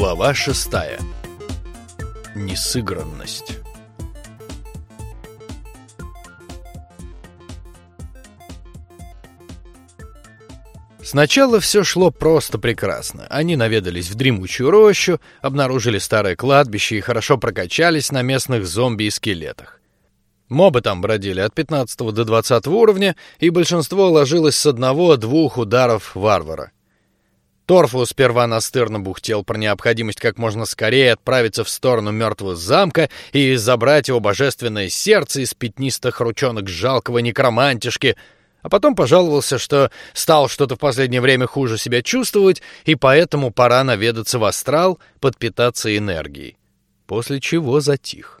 Глава шестая. Несыгранность. Сначала все шло просто прекрасно. Они наведались в дремучую рощу, обнаружили старое кладбище и хорошо прокачались на местных зомби и скелетах. Мобы там бродили от 15 до 20 уровня, и большинство ложилось с одного-двух ударов варвара. Торфу сперва настырно бухтел про необходимость как можно скорее отправиться в сторону мертвого замка и забрать его божественное сердце из пятнистых ручонок жалкого некромантишки, а потом пожаловался, что стал что-то в последнее время хуже себя чувствовать, и поэтому пора наведаться в астрал, подпитаться энергией. После чего затих.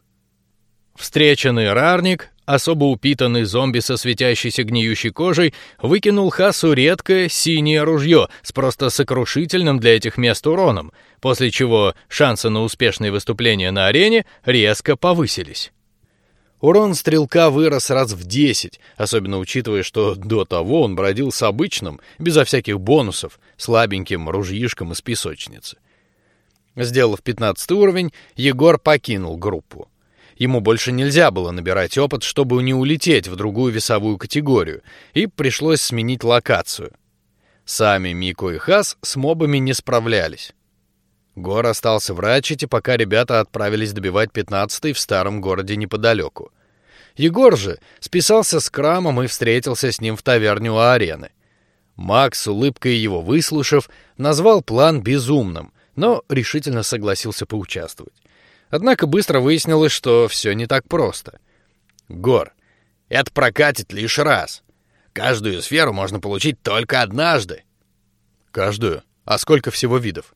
Встреченный рарник, особо упитанный зомби со светящейся гниющей кожей, выкинул Хасу редкое синее ружье с просто сокрушительным для этих мест уроном, после чего шансы на успешное выступление на арене резко повысились. Урон стрелка вырос раз в десять, особенно учитывая, что до того он бродил с обычным, безо всяких бонусов, слабеньким ружьишком из песочницы. Сделав пятнадцатый уровень, Егор покинул группу. Ему больше нельзя было набирать опыт, чтобы не улететь в другую весовую категорию, и пришлось сменить локацию. Сами Мико и Хас с мобами не справлялись. Гор остался в Рачете, пока ребята отправились добивать пятнадцатый в старом городе неподалеку. Егор же списался с Крамом и встретился с ним в таверне у арены. Макс, улыбкой его выслушав, назвал план безумным, но решительно согласился поучаствовать. Однако быстро выяснилось, что все не так просто. Гор, это прокатит лишь раз. Каждую сферу можно получить только однажды. Каждую? А сколько всего видов?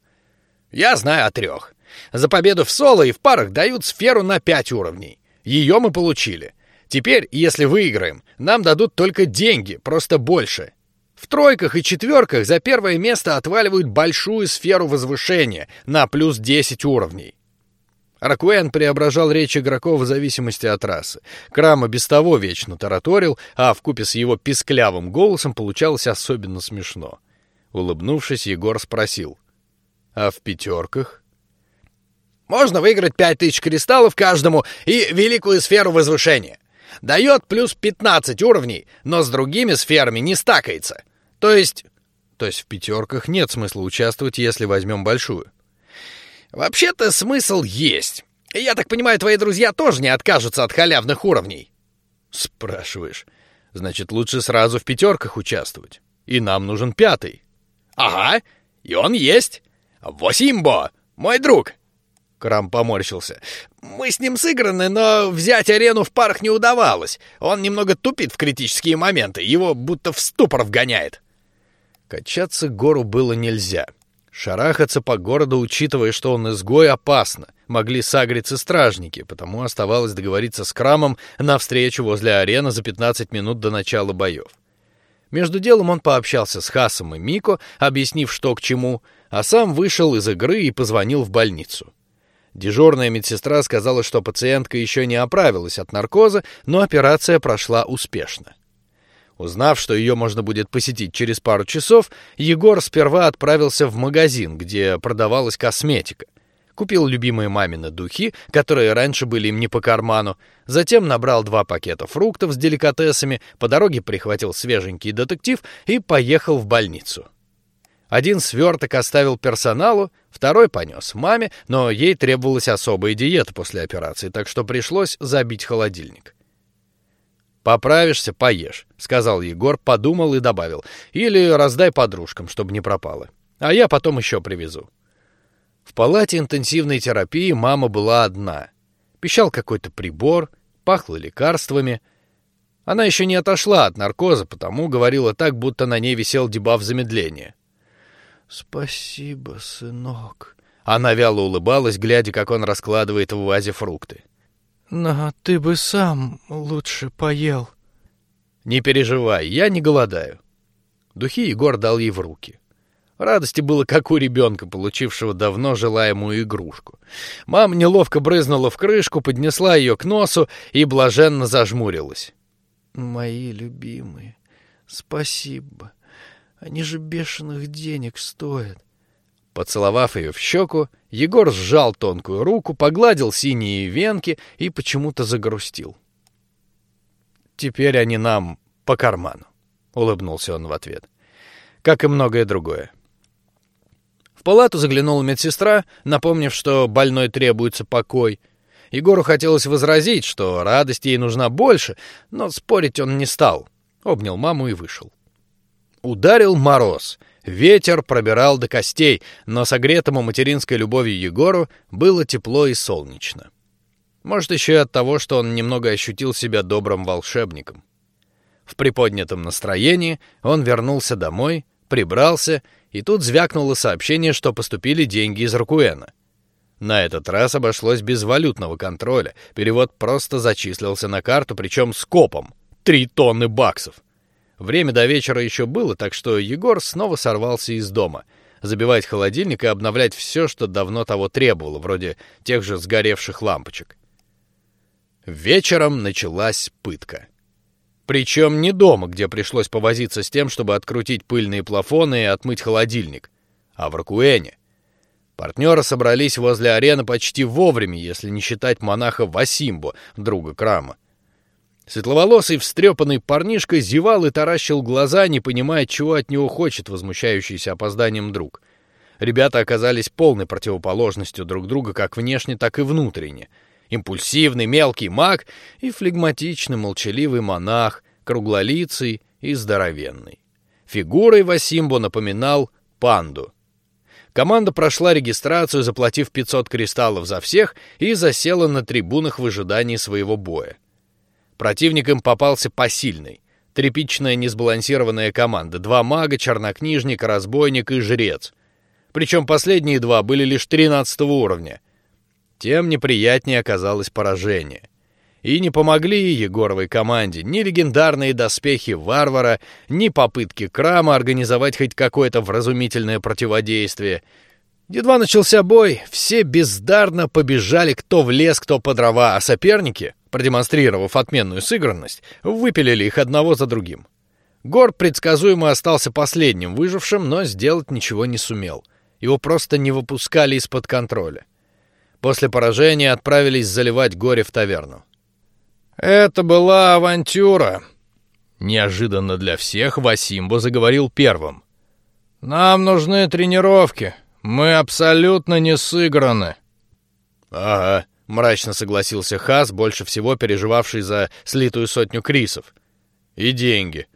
Я знаю о трех. За победу в соло и в парах дают сферу на пять уровней. Ее мы получили. Теперь, если выиграем, нам дадут только деньги, просто больше. В тройках и четверках за первое место отваливают большую сферу возвышения на плюс 10 уровней. Ракуэн преображал речь игроков в зависимости от расы. Крама без того вечно тараторил, а в купе с его писклявым голосом получалось особенно смешно. Улыбнувшись, Егор спросил: "А в пятерках?» Можно выиграть пять тысяч кристаллов каждому и великую сферу возвышения. Дает плюс 15 уровней, но с другими сферами не стакается. То есть, то есть в пятерках нет смысла участвовать, если возьмем большую. Вообще-то смысл есть. Я так понимаю, твои друзья тоже не откажутся от халявных уровней. Спрашиваешь. Значит, лучше сразу в пятерках участвовать. И нам нужен пятый. Ага, и он есть. Восимбо, мой друг. Крам поморщился. Мы с ним сыграны, но взять арену в парах не удавалось. Он немного тупит в критические моменты, его будто в ступор вгоняет. Качаться гору было нельзя. Шарахаться по городу, учитывая, что он изгой, опасно. Могли сагриться стражники, потому оставалось договориться с Крамом на встречу возле арены за 15 минут до начала боев. Между делом он пообщался с Хасом и Мико, объяснив, что к чему, а сам вышел из игры и позвонил в больницу. Дежурная медсестра сказала, что пациентка еще не оправилась от наркоза, но операция прошла успешно. Узнав, что ее можно будет посетить через пару часов, Егор сперва отправился в магазин, где продавалась косметика. Купил любимые мамины духи, которые раньше были им не по карману. Затем набрал два пакета фруктов с деликатесами, по дороге прихватил свеженький детектив и поехал в больницу. Один сверток оставил персоналу, второй понес маме, но ей требовалась особая диета после операции, так что пришлось забить холодильник. Поправишься, поешь, сказал Егор, подумал и добавил: или раздай подружкам, чтобы не пропало, а я потом еще привезу. В палате интенсивной терапии мама была одна. Пищал какой-то прибор, пахло лекарствами. Она еще не отошла от наркоза, потому говорила так, будто на ней висел дебаф замедления. Спасибо, сынок. Она вяло улыбалась, глядя, как он раскладывает в вазе фрукты. Но ты бы сам лучше поел. Не переживай, я не голодаю. Духи Егор дал ей в руки. Радости было как у ребенка, получившего давно желаемую игрушку. Мама неловко брызнула в крышку, поднесла ее к носу и блаженно зажмурилась. Мои любимые, спасибо. Они же бешеных денег стоят. Поцеловав ее в щеку, Егор сжал тонкую руку, погладил синие венки и почему-то загрустил. Теперь они нам по карману, улыбнулся он в ответ, как и многое другое. В палату заглянула медсестра, напомнив, что больной требуется покой. Егору хотелось возразить, что радость ей нужна больше, но спорить он не стал. Обнял маму и вышел. Ударил мороз. Ветер пробирал до костей, но согретому материнской любовью Егору было тепло и солнечно. Может, еще и от того, что он немного ощутил себя добрым волшебником. В приподнятом настроении он вернулся домой, прибрался, и тут звякнуло сообщение, что поступили деньги из Ракуэна. На этот раз обошлось без валютного контроля. Перевод просто зачислился на карту, причем с копом. Три тонны баксов. Время до вечера еще было, так что Егор снова сорвался из дома, забивать холодильник и обновлять все, что давно того требовало, вроде тех же сгоревших лампочек. Вечером началась пытка. Причем не дома, где пришлось повозиться с тем, чтобы открутить пыльные плафоны и отмыть холодильник, а в Ракуэне. Партнеры собрались возле арены почти вовремя, если не считать монаха Васимбо, друга Крама. Светловолосый встрепанный парнишка зевал и таращил глаза, не понимая, чего от него хочет возмущающийся опозданием друг. Ребята оказались полной противоположностью друг друга, как внешне, так и внутренне — импульсивный мелкий маг и флегматичный молчаливый монах, круглолицый и здоровенный. Фигурой Васимбо напоминал панду. Команда прошла регистрацию, заплатив 500 кристаллов за всех, и засела на трибунах в ожидании своего боя. Противникам попался посильный, тряпичная несбалансированная команда: два мага, чернокнижник, разбойник и жрец. Причем последние два были лишь 13 уровня тем неприятнее оказалось поражение. И не помогли Егоровой команде ни легендарные доспехи варвара, ни попытки Крама организовать хоть какое-то вразумительное противодействие. Едва начался бой, все бездарно побежали кто в лес, кто по дрова, а соперники, продемонстрировав отменную сыгранность, выпилили их одного за другим. Гор предсказуемо остался последним выжившим, но сделать ничего не сумел. Его просто не выпускали из-под контроля. После поражения отправились заливать горе в таверну. Это была авантюра. Неожиданно для всех Васимбо заговорил первым. Нам нужны тренировки. Мы абсолютно не сыграны. Ага, мрачно согласился Хас, больше всего переживавший за слитую сотню крисов. И деньги.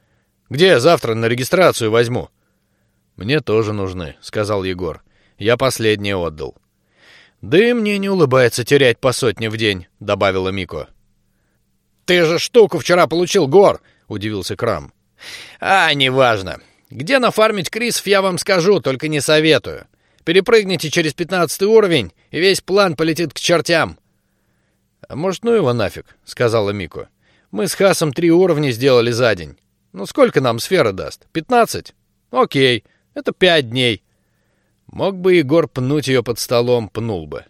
Где я завтра на регистрацию возьму? Мне тоже нужны, сказал Егор. Я последнее отдал. Да и мне не улыбается терять по сотне в день, добавила Мико. Ты же штуку вчера получил, Гор, удивился Крам. А, неважно. Где нафармить крисов, я вам скажу, только не советую. Перепрыгните через пятнадцатый уровень, и весь план полетит к чертям. А может, ну его нафиг, сказала Мико. Мы с Хасом три уровня сделали за день. Ну сколько нам сфера даст? Пятнадцать? Окей, это пять дней. Мог бы Егор пнуть ее под столом, пнул бы.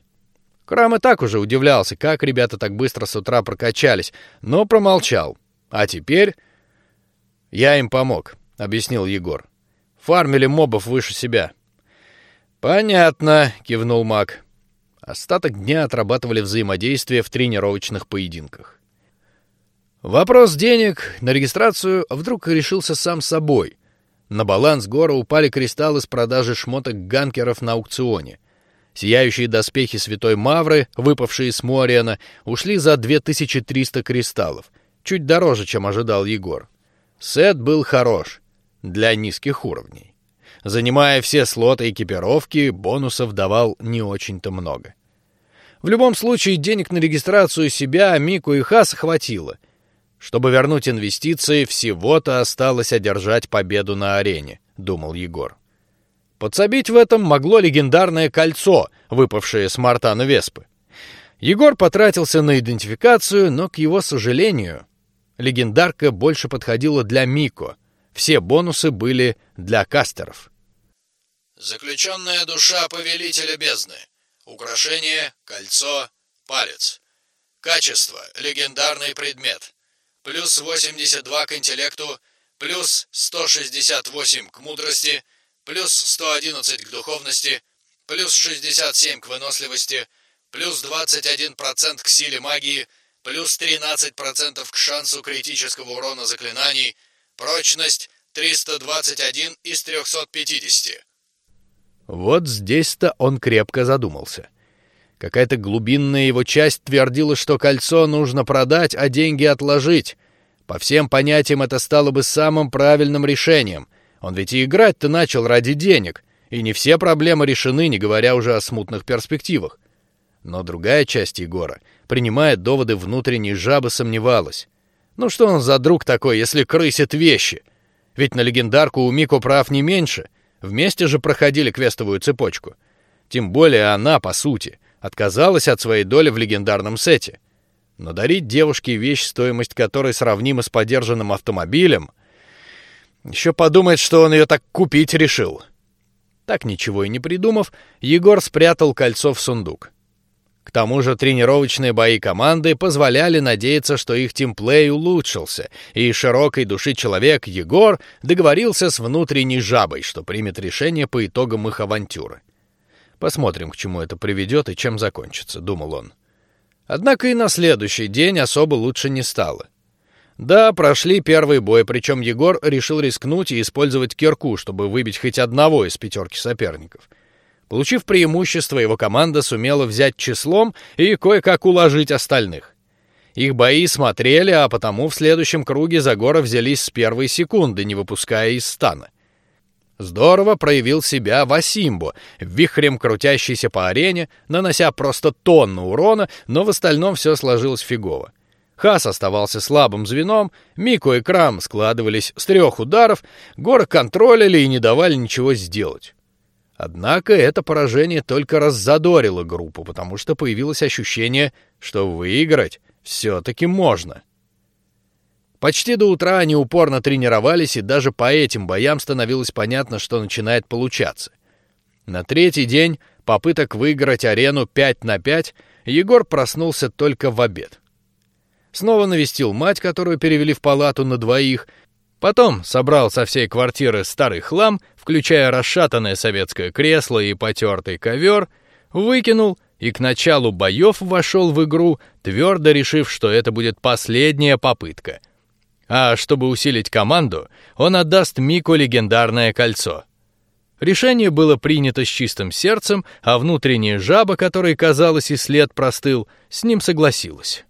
Крам и так уже удивлялся, как ребята так быстро с утра прокачались, но промолчал. А теперь я им помог, объяснил Егор. Фармили мобов выше себя. Понятно, кивнул Мак. Остаток дня отрабатывали взаимодействие в тренировочных поединках. Вопрос денег на регистрацию вдруг решился сам собой. На баланс Гора упали кристаллы с продажи шмоток ганкеров на аукционе. Сияющие доспехи Святой Мавры, выпавшие с Мориана, ушли за 2300 кристаллов, чуть дороже, чем ожидал Егор. Сет был хорош для низких уровней. Занимая все слоты экипировки, бонусов давал не очень-то много. В любом случае денег на регистрацию себя, Мику и Хаса хватило, чтобы вернуть инвестиции, всего-то осталось одержать победу на арене, думал Егор. Подсобить в этом могло легендарное кольцо, выпавшее с Мартана Веспы. Егор потратился на идентификацию, но к его сожалению, легендарка больше подходила для Мико. Все бонусы были для кастеров. Заключенная душа повелителя бездны. Украшение, кольцо, палец. Качество легендарный предмет плюс 82 к интеллекту, плюс 168 к мудрости, плюс 111 к духовности, плюс 67 к выносливости, плюс 21% к силе магии, плюс 13% к шансу критического урона заклинаний, прочность 321 из 350. Вот здесь-то он крепко задумался. Какая-то глубинная его часть твердила, что кольцо нужно продать, а деньги отложить. По всем понятиям это стало бы самым правильным решением. Он ведь и играть-то начал ради денег, и не все проблемы решены, не говоря уже о смутных перспективах. Но другая часть Егора, принимая доводы внутренней жабы, сомневалась. Ну что он за друг такой, если крысит вещи? Ведь на легендарку у Мико прав не меньше. Вместе же проходили квестовую цепочку. Тем более она, по сути, отказалась от своей доли в легендарном сете. Но дарить девушке вещь, стоимость которой сравнима с подержанным автомобилем, еще подумает, что он ее так купить решил. Так ничего и не придумав, Егор спрятал кольцо в сундук. К тому же тренировочные бои команды позволяли надеяться, что их тимплей улучшился, и широкой души человек Егор договорился с внутренней жабой, что примет решение по итогам их авантюры. Посмотрим, к чему это приведет и чем закончится, думал он. Однако и на следующий день особо лучше не стало. Да, прошли первый бой, причем Егор решил рискнуть и использовать кирку, чтобы выбить хоть одного из пятерки соперников. Получив преимущество, его команда сумела взять числом и кое-как уложить остальных. Их бои смотрели, а потому в следующем круге за Гора взялись с первой секунды, не выпуская из стана. Здорово проявил себя Васимбо, вихрем крутящийся по арене, нанося просто тонну урона, но в остальном все сложилось фигово. Хас оставался слабым звеном, Мико и Крам складывались с трех ударов, Гора контролили и не давали ничего сделать. Однако это поражение только раззадорило группу, потому что появилось ощущение, что выиграть все-таки можно. Почти до утра они упорно тренировались, и даже по этим боям становилось понятно, что начинает получаться. На третий день попыток выиграть арену 5 на 5 Егор проснулся только в обед. Снова навестил мать, которую перевели в палату на двоих. Потом собрал со всей квартиры старый хлам, включая расшатанное советское кресло и потертый ковер, выкинул и к началу боев вошел в игру, твердо решив, что это будет последняя попытка — а чтобы усилить команду, он отдаст Мику легендарное кольцо. Решение было принято с чистым сердцем, а внутренняя жаба, которой казалось и след простыл, с ним согласилась.